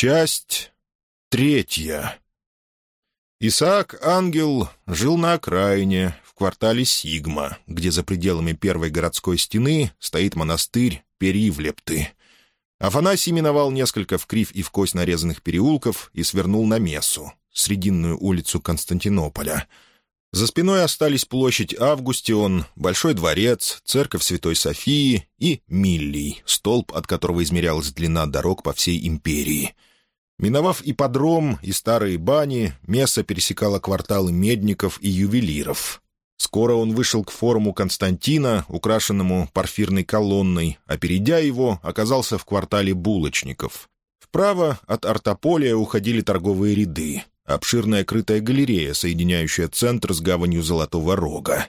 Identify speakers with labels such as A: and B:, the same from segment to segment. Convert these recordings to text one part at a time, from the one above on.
A: Часть третья. Исаак Ангел жил на окраине, в квартале Сигма, где за пределами первой городской стены стоит монастырь Перивлепты. Афанасий миновал несколько в кривь и в кость нарезанных переулков и свернул на Мессу, срединную улицу Константинополя — за спиной остались площадь Августион, Большой дворец, церковь Святой Софии и Миллий, столб, от которого измерялась длина дорог по всей империи. Миновав ипподром и старые бани, Месса пересекала кварталы медников и ювелиров. Скоро он вышел к форуму Константина, украшенному парфирной колонной, а перейдя его, оказался в квартале булочников. Вправо от Артополия уходили торговые ряды — обширная крытая галерея, соединяющая центр с гаванью Золотого Рога.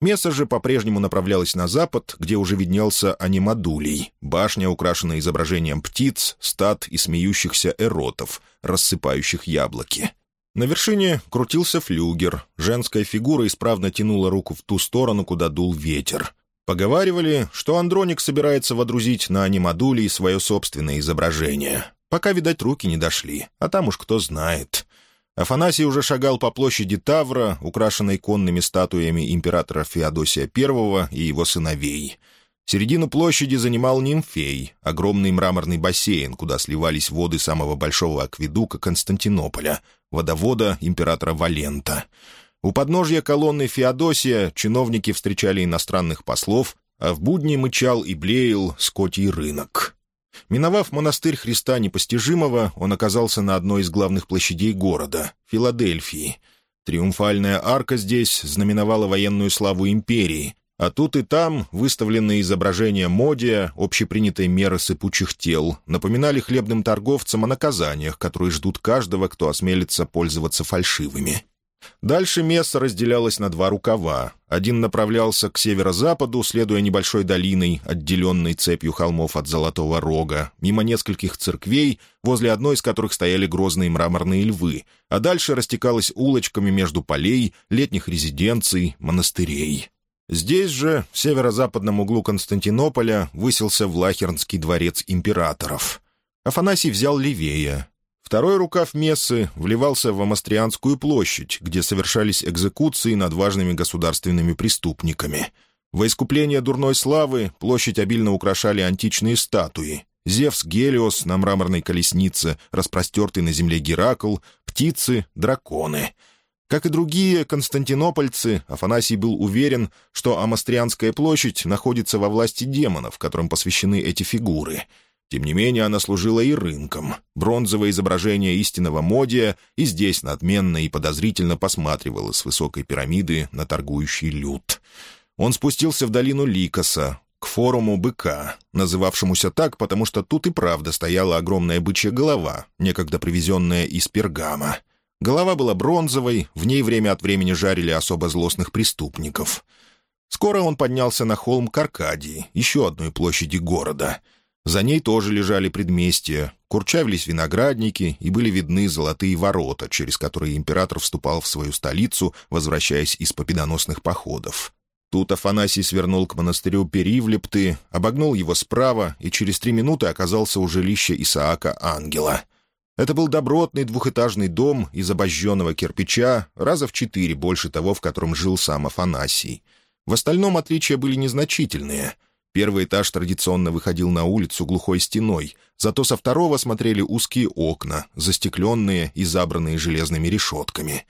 A: Место же по-прежнему направлялось на запад, где уже виднелся анимадулей, башня, украшенная изображением птиц, стад и смеющихся эротов, рассыпающих яблоки. На вершине крутился флюгер, женская фигура исправно тянула руку в ту сторону, куда дул ветер. Поговаривали, что Андроник собирается водрузить на анимадулей свое собственное изображение. Пока, видать, руки не дошли, а там уж кто знает. Афанасий уже шагал по площади Тавра, украшенной конными статуями императора Феодосия I и его сыновей. Середину площади занимал Нимфей, огромный мраморный бассейн, куда сливались воды самого большого акведука Константинополя, водовода императора Валента. У подножья колонны Феодосия чиновники встречали иностранных послов, а в будни мычал и блеял скотий рынок. Миновав монастырь Христа Непостижимого, он оказался на одной из главных площадей города — Филадельфии. Триумфальная арка здесь знаменовала военную славу империи, а тут и там выставленные изображения Модия, общепринятой меры сыпучих тел, напоминали хлебным торговцам о наказаниях, которые ждут каждого, кто осмелится пользоваться фальшивыми. Дальше место разделялось на два рукава. Один направлялся к северо-западу, следуя небольшой долиной, отделенной цепью холмов от Золотого Рога, мимо нескольких церквей, возле одной из которых стояли грозные мраморные львы, а дальше растекалось улочками между полей, летних резиденций, монастырей. Здесь же, в северо-западном углу Константинополя, высился Влахернский дворец императоров. Афанасий взял левее, Второй рукав мессы вливался в Амастрианскую площадь, где совершались экзекуции над важными государственными преступниками. Во искупление дурной славы площадь обильно украшали античные статуи. Зевс Гелиос на мраморной колеснице, распростертый на земле Геракл, птицы, драконы. Как и другие константинопольцы, Афанасий был уверен, что Амастрианская площадь находится во власти демонов, которым посвящены эти фигуры — тем не менее, она служила и рынком. Бронзовое изображение истинного Модия и здесь надменно и подозрительно посматривало с высокой пирамиды на торгующий люд. Он спустился в долину Ликоса, к форуму быка, называвшемуся так, потому что тут и правда стояла огромная бычья голова, некогда привезенная из Пергама. Голова была бронзовой, в ней время от времени жарили особо злостных преступников. Скоро он поднялся на холм Каркадии, еще одной площади города — за ней тоже лежали предместья, курчавились виноградники и были видны золотые ворота, через которые император вступал в свою столицу, возвращаясь из победоносных походов. Тут Афанасий свернул к монастырю Перивлепты, обогнул его справа и через три минуты оказался у жилища Исаака Ангела. Это был добротный двухэтажный дом из обожженного кирпича, раза в четыре больше того, в котором жил сам Афанасий. В остальном отличия были незначительные — Первый этаж традиционно выходил на улицу глухой стеной, зато со второго смотрели узкие окна, застекленные и забранные железными решетками.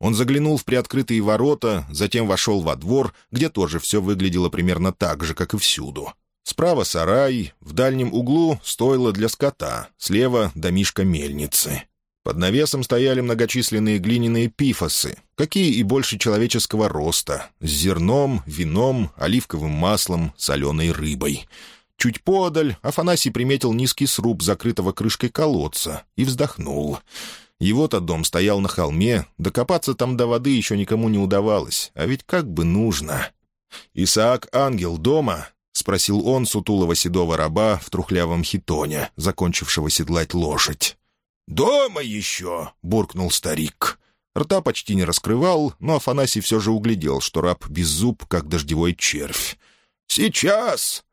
A: Он заглянул в приоткрытые ворота, затем вошел во двор, где тоже все выглядело примерно так же, как и всюду. Справа сарай, в дальнем углу стойло для скота, слева домишка мельницы. Под навесом стояли многочисленные глиняные пифосы, какие и больше человеческого роста, с зерном, вином, оливковым маслом, соленой рыбой. Чуть подаль Афанасий приметил низкий сруб закрытого крышкой колодца и вздохнул. Его-то дом стоял на холме, докопаться там до воды еще никому не удавалось, а ведь как бы нужно. «Исаак Ангел дома?» — спросил он сутулого седого раба в трухлявом хитоне, закончившего седлать лошадь. «Дома еще!» — буркнул старик. Рта почти не раскрывал, но Афанасий все же углядел, что раб без зуб, как дождевой червь. «Сейчас!»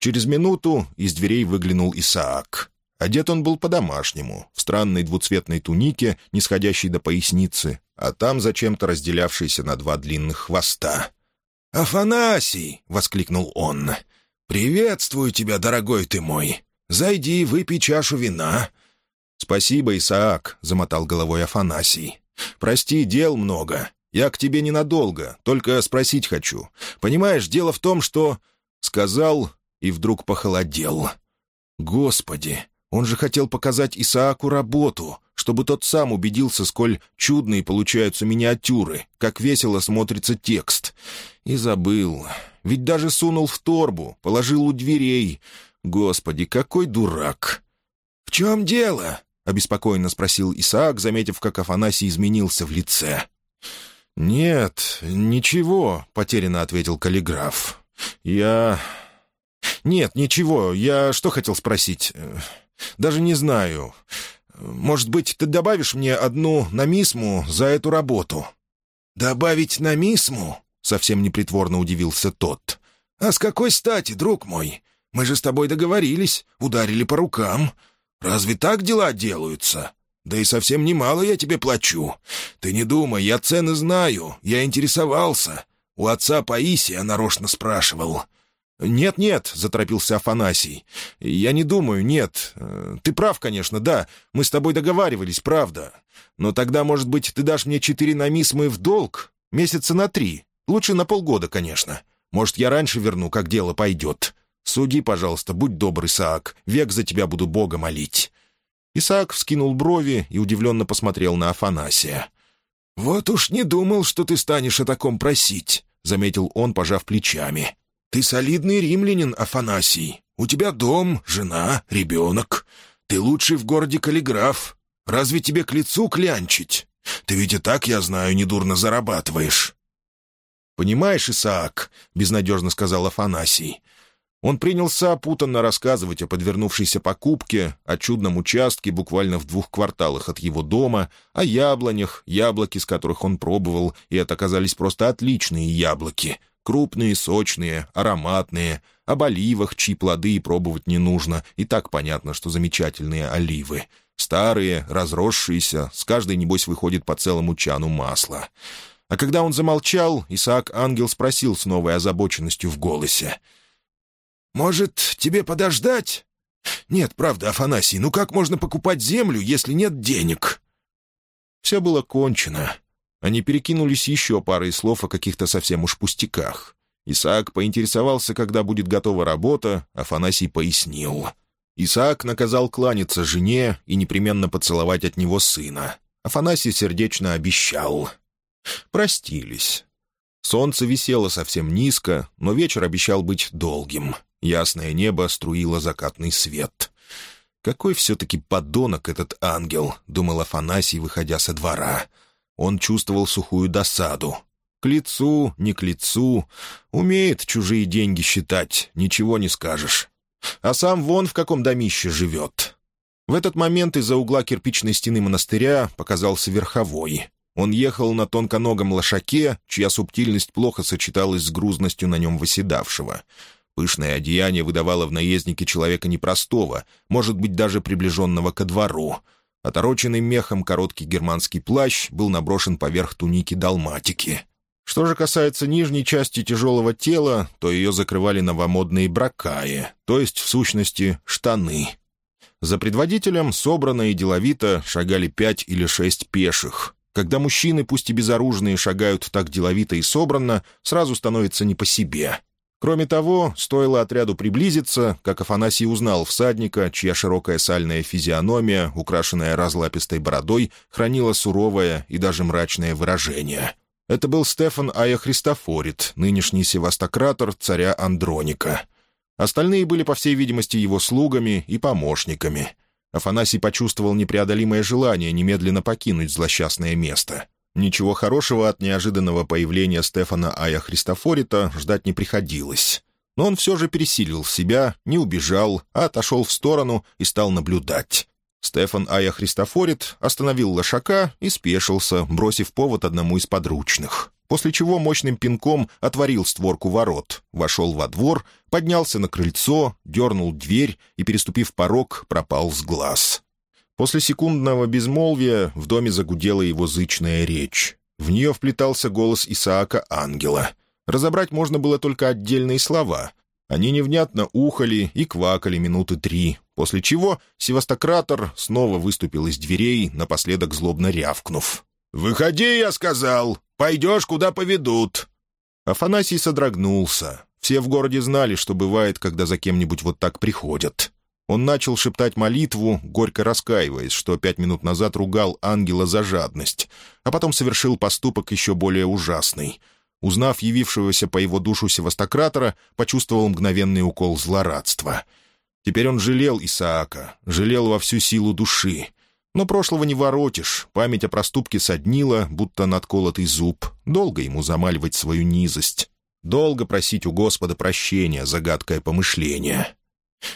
A: Через минуту из дверей выглянул Исаак. Одет он был по-домашнему, в странной двуцветной тунике, не сходящей до поясницы, а там зачем-то разделявшейся на два длинных хвоста. «Афанасий!» — воскликнул он. «Приветствую тебя, дорогой ты мой! Зайди, выпей чашу вина!» «Спасибо, Исаак!» — замотал головой Афанасий. «Прости, дел много. Я к тебе ненадолго, только спросить хочу. Понимаешь, дело в том, что...» Сказал и вдруг похолодел. «Господи, он же хотел показать Исааку работу, чтобы тот сам убедился, сколь чудные получаются миниатюры, как весело смотрится текст. И забыл. Ведь даже сунул в торбу, положил у дверей. Господи, какой дурак!» «В чем дело?» — обеспокоенно спросил Исаак, заметив, как Афанасий изменился в лице. «Нет, ничего», — потерянно ответил каллиграф. «Я... Нет, ничего. Я что хотел спросить? Даже не знаю. Может быть, ты добавишь мне одну намисму за эту работу?» «Добавить намисму?» — совсем непритворно удивился тот. «А с какой стати, друг мой? Мы же с тобой договорились, ударили по рукам. Разве так дела делаются? Да и совсем немало я тебе плачу. Ты не думай, я цены знаю, я интересовался. У отца Паисия нарочно спрашивал. «Нет-нет», — заторопился Афанасий. «Я не думаю, нет. Ты прав, конечно, да. Мы с тобой договаривались, правда. Но тогда, может быть, ты дашь мне четыре намисмы в долг? Месяца на три. Лучше на полгода, конечно. Может, я раньше верну, как дело пойдет. Суди, пожалуйста, будь добр, Исаак. Век за тебя буду Бога молить». Исаак вскинул брови и удивленно посмотрел на Афанасия. «Вот уж не думал, что ты станешь о таком просить», — заметил он, пожав плечами. «Ты солидный римлянин, Афанасий. У тебя дом, жена, ребенок. Ты лучший в городе каллиграф. Разве тебе к лицу клянчить? Ты ведь и так, я знаю, недурно зарабатываешь». «Понимаешь, Исаак», — безнадежно сказал Афанасий, он принялся опутанно рассказывать о подвернувшейся покупке, о чудном участке буквально в двух кварталах от его дома, о яблонях, яблоки, с которых он пробовал, и это оказались просто отличные яблоки, Крупные, сочные, ароматные, об оливах, чьи плоды пробовать не нужно, и так понятно, что замечательные оливы. Старые, разросшиеся, с каждой, небось, выходит по целому чану масла. А когда он замолчал, Исаак Ангел спросил с новой озабоченностью в голосе. «Может, тебе подождать?» «Нет, правда, Афанасий, ну как можно покупать землю, если нет денег?» Все было кончено. Они перекинулись еще парой слов о каких-то совсем уж пустяках. Исаак поинтересовался, когда будет готова работа, Афанасий пояснил. Исаак наказал кланяться жене и непременно поцеловать от него сына. Афанасий сердечно обещал. Простились. Солнце висело совсем низко, но вечер обещал быть долгим. Ясное небо струило закатный свет. «Какой все-таки подонок этот ангел», — думал Афанасий, выходя со двора. Он чувствовал сухую досаду. К лицу, не к лицу. Умеет чужие деньги считать, ничего не скажешь. А сам вон в каком домище живет. В этот момент из-за угла кирпичной стены монастыря показался верховой. Он ехал на тонконогом лошаке, чья субтильность плохо сочеталась с грузностью на нем восседавшего. Пышное одеяние выдавало в наезднике человека непростого, может быть, даже приближенного ко двору — Отороченный мехом короткий германский плащ был наброшен поверх туники далматики. Что же касается нижней части тяжелого тела, то ее закрывали новомодные бракаи, то есть, в сущности, штаны. За предводителем собрано и деловито шагали пять или шесть пеших. Когда мужчины, пусть и безоружные, шагают так деловито и собранно, сразу становится не по себе. Кроме того, стоило отряду приблизиться, как Афанасий узнал всадника, чья широкая сальная физиономия, украшенная разлапистой бородой, хранила суровое и даже мрачное выражение. Это был Стефан Ая Христофорит, нынешний севастократор царя Андроника. Остальные были, по всей видимости, его слугами и помощниками. Афанасий почувствовал непреодолимое желание немедленно покинуть злосчастное место — Ничего хорошего от неожиданного появления Стефана Ая Христофорита ждать не приходилось. Но он все же пересилил себя, не убежал, а отошел в сторону и стал наблюдать. Стефан Ая Христофорит остановил лошака и спешился, бросив повод одному из подручных. после чего мощным пинком отворил створку ворот, вошел во двор, поднялся на крыльцо, дернул дверь и, переступив порог, пропал с глаз. После секундного безмолвия в доме загудела его зычная речь. В нее вплетался голос Исаака Ангела. Разобрать можно было только отдельные слова. Они невнятно ухали и квакали минуты три, после чего севастократор снова выступил из дверей, напоследок злобно рявкнув. «Выходи, я сказал! Пойдешь, куда поведут!» Афанасий содрогнулся. Все в городе знали, что бывает, когда за кем-нибудь вот так приходят. Он начал шептать молитву, горько раскаиваясь, что пять минут назад ругал ангела за жадность, а потом совершил поступок еще более ужасный. Узнав явившегося по его душу севастократора, почувствовал мгновенный укол злорадства. Теперь он жалел Исаака, жалел во всю силу души. Но прошлого не воротишь, память о проступке соднила, будто надколотый зуб. Долго ему замаливать свою низость. Долго просить у Господа прощения за гадкое помышление.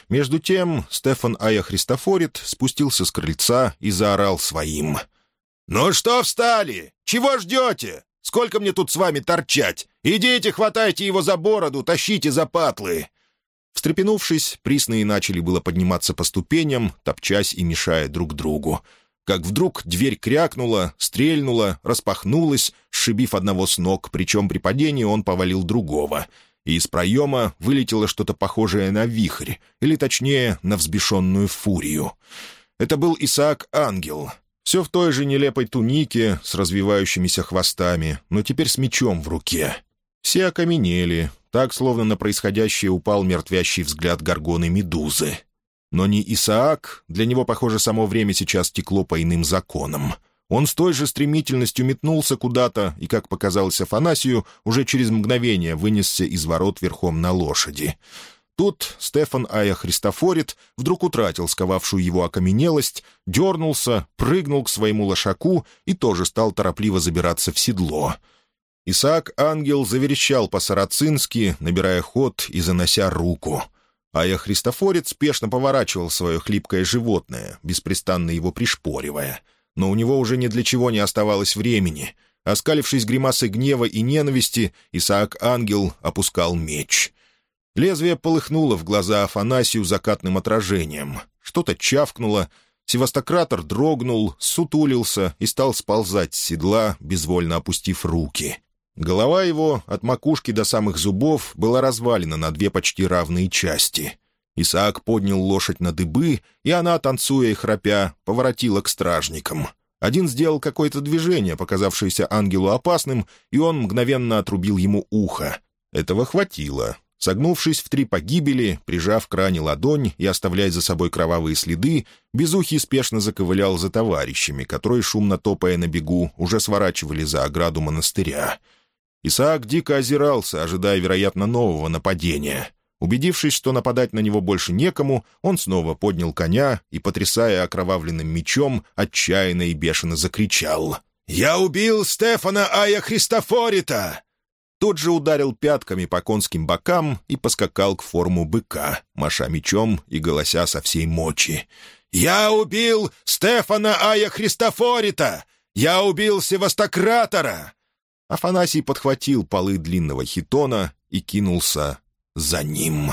A: Между тем Стефан Ая Христофорит спустился с крыльца и заорал своим. «Ну что встали? Чего ждете? Сколько мне тут с вами торчать? Идите, хватайте его за бороду, тащите за патлы!» Встрепенувшись, присные начали было подниматься по ступеням, топчась и мешая друг другу. Как вдруг дверь крякнула, стрельнула, распахнулась, сшибив одного с ног, причем при падении он повалил другого — и из проема вылетело что-то похожее на вихрь, или точнее, на взбешенную фурию. Это был Исаак Ангел. Все в той же нелепой тунике с развивающимися хвостами, но теперь с мечом в руке. Все окаменели, так, словно на происходящее упал мертвящий взгляд горгоны Медузы. Но не Исаак, для него, похоже, само время сейчас текло по иным законам — он с той же стремительностью метнулся куда-то и, как показалось Афанасию, уже через мгновение вынесся из ворот верхом на лошади. Тут Стефан Ая Христофорит вдруг утратил сковавшую его окаменелость, дернулся, прыгнул к своему лошаку и тоже стал торопливо забираться в седло. Исаак Ангел заверещал по-сарацински, набирая ход и занося руку. Ая Христофорит спешно поворачивал свое хлипкое животное, беспрестанно его пришпоривая — но у него уже ни для чего не оставалось времени. Оскалившись гримасой гнева и ненависти, Исаак-ангел опускал меч. Лезвие полыхнуло в глаза Афанасию закатным отражением. Что-то чавкнуло. Севастократор дрогнул, сутулился и стал сползать с седла, безвольно опустив руки. Голова его, от макушки до самых зубов, была развалена на две почти равные части. Исаак поднял лошадь на дыбы, и она, танцуя и храпя, поворотила к стражникам. Один сделал какое-то движение, показавшееся ангелу опасным, и он мгновенно отрубил ему ухо. Этого хватило. Согнувшись в три погибели, прижав к ране ладонь и оставляя за собой кровавые следы, Безухий спешно заковылял за товарищами, которые, шумно топая на бегу, уже сворачивали за ограду монастыря. Исаак дико озирался, ожидая, вероятно, нового нападения — Убедившись, что нападать на него больше некому, он снова поднял коня и, потрясая окровавленным мечом, отчаянно и бешено закричал. «Я убил Стефана Ая Христофорита!» Тот же ударил пятками по конским бокам и поскакал к форму быка, маша мечом и голося со всей мочи. «Я убил Стефана Ая Христофорита! Я убил Севастократора!» Афанасий подхватил полы длинного хитона и кинулся за ним.